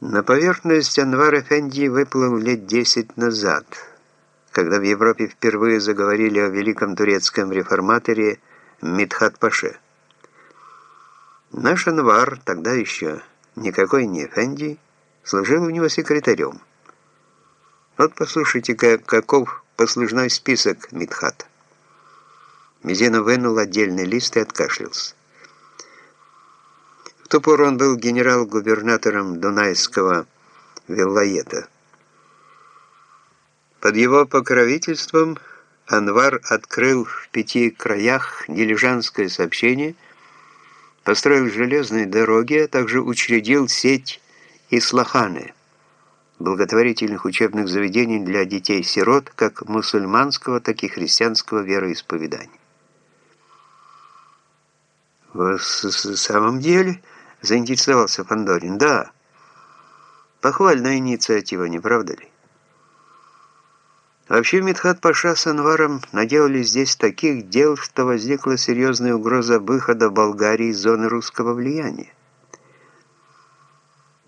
На поверхность Анвар Эфенди выплыл лет десять назад, когда в Европе впервые заговорили о великом турецком реформаторе Мидхат-Паше. Наш Анвар, тогда еще никакой не Эфенди, служил у него секретарем. Вот послушайте, как, каков послужной список Мидхата. Мизина вынул отдельный лист и откашлялся ту пору он был генерал-губернатором Дунайского Виллаета. Под его покровительством Анвар открыл в пяти краях дилижанское сообщение, построил железные дороги, а также учредил сеть Ислаханы, благотворительных учебных заведений для детей-сирот как мусульманского, так и христианского вероисповедания. В самом деле заинтересовался Фандорин. Да, похвальная инициатива, не правда ли? Вообще Митхат Паша с Анваром наделали здесь таких дел, что возникла серьезная угроза выхода Болгарии из зоны русского влияния.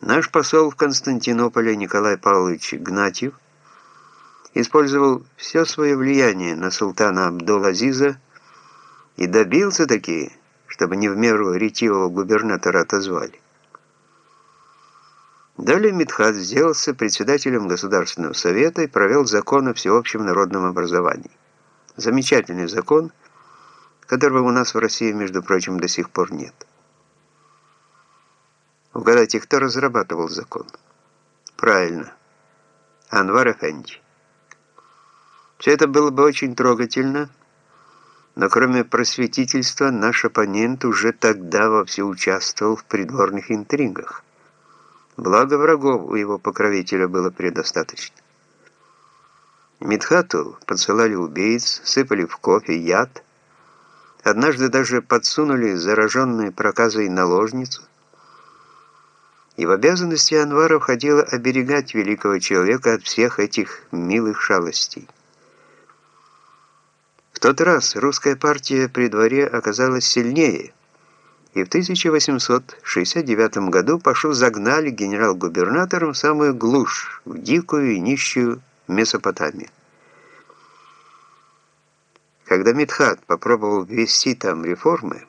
Наш посол в Константинополе Николай Павлович Гнатьев использовал все свое влияние на султана Абдул-Азиза и добился таки чтобы не в меру ретивого губернатора отозвали. Далее Митхат сделался председателем Государственного совета и провел закон о всеобщем народном образовании. Замечательный закон, которого у нас в России, между прочим, до сих пор нет. Угадайте, кто разрабатывал закон? Правильно. Анвар Эфенди. Все это было бы очень трогательно, но кроме просветительства, наш оппонент уже тогда вовсю участвовал в придворных интригах. Благо врагов у его покровителя было предостаточно. Мидхату подсылали убийц, сыпали в кофе яд. Однажды даже подсунули зараженную проказой наложницу. И в обязанности Анвара входило оберегать великого человека от всех этих милых шалостей тот раз русская партия при дворе оказалась сильнее, и в 1869 году Пашу загнали генерал-губернатором в самую глушь, в дикую и нищую Месопотамию. Когда Мидхат попробовал ввести там реформы,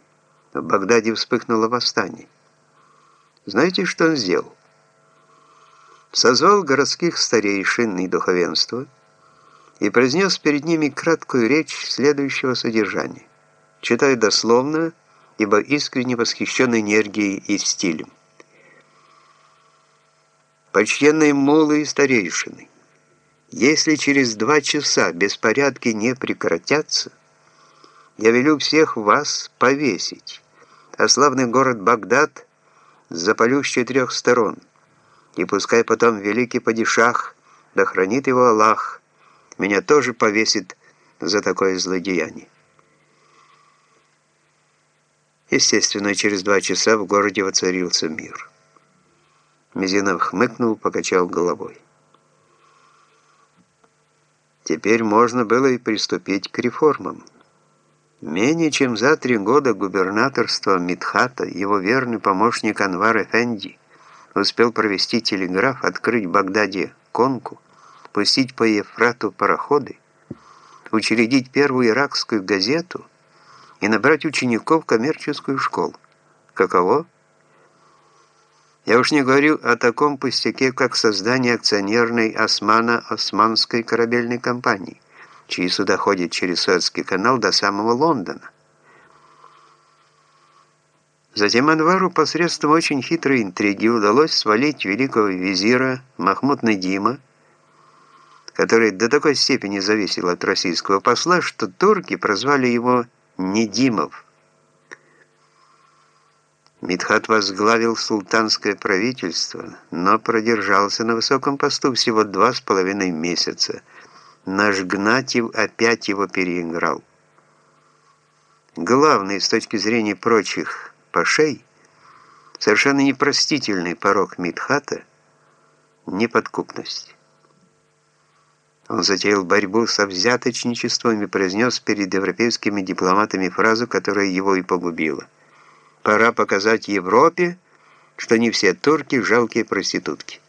в Багдаде вспыхнуло восстание. Знаете, что он сделал? Созвал городских старейшин и духовенства – и произнес перед ними краткую речь следующего содержания. Читаю дословно, ибо искренне восхищен энергией и стилем. Почтенные мулы и старейшины, если через два часа беспорядки не прекратятся, я велю всех вас повесить, а славный город Багдад запалю с четырех сторон, и пускай потом великий падишах, да хранит его Аллах, меня тоже повесит за такое злодеяние. Естественно, через два часа в городе воцарился мир. Мизинов хмыкнул, покачал головой. Теперь можно было и приступить к реформам. Менее чем за три года губернаторства Мидхата его верный помощник Анвар Эфенди успел провести телеграф, открыть в Багдаде конку, пустить по Ефрату пароходы, учредить первую иракскую газету и набрать учеников в коммерческую школу. Каково? Я уж не говорю о таком пустяке, как создание акционерной Османа-Османской корабельной компании, чьи суда ходят через Суэцкий канал до самого Лондона. Затем Анвару посредством очень хитрой интриги удалось свалить великого визира Махмуд Надима, который до такой степени зависел от российского посла, что турки прозвали его Недимов. Мидхат возглавил султанское правительство, но продержался на высоком посту всего два с половиной месяца. Наш Гнатьев опять его переиграл. Главный с точки зрения прочих пашей, совершенно непростительный порог Мидхата – неподкупность. Он затеял борьбу со взяточничеством и произнес перед европейскими дипломатами фразу, которая его и погубила. «Пора показать Европе, что не все турки – жалкие проститутки.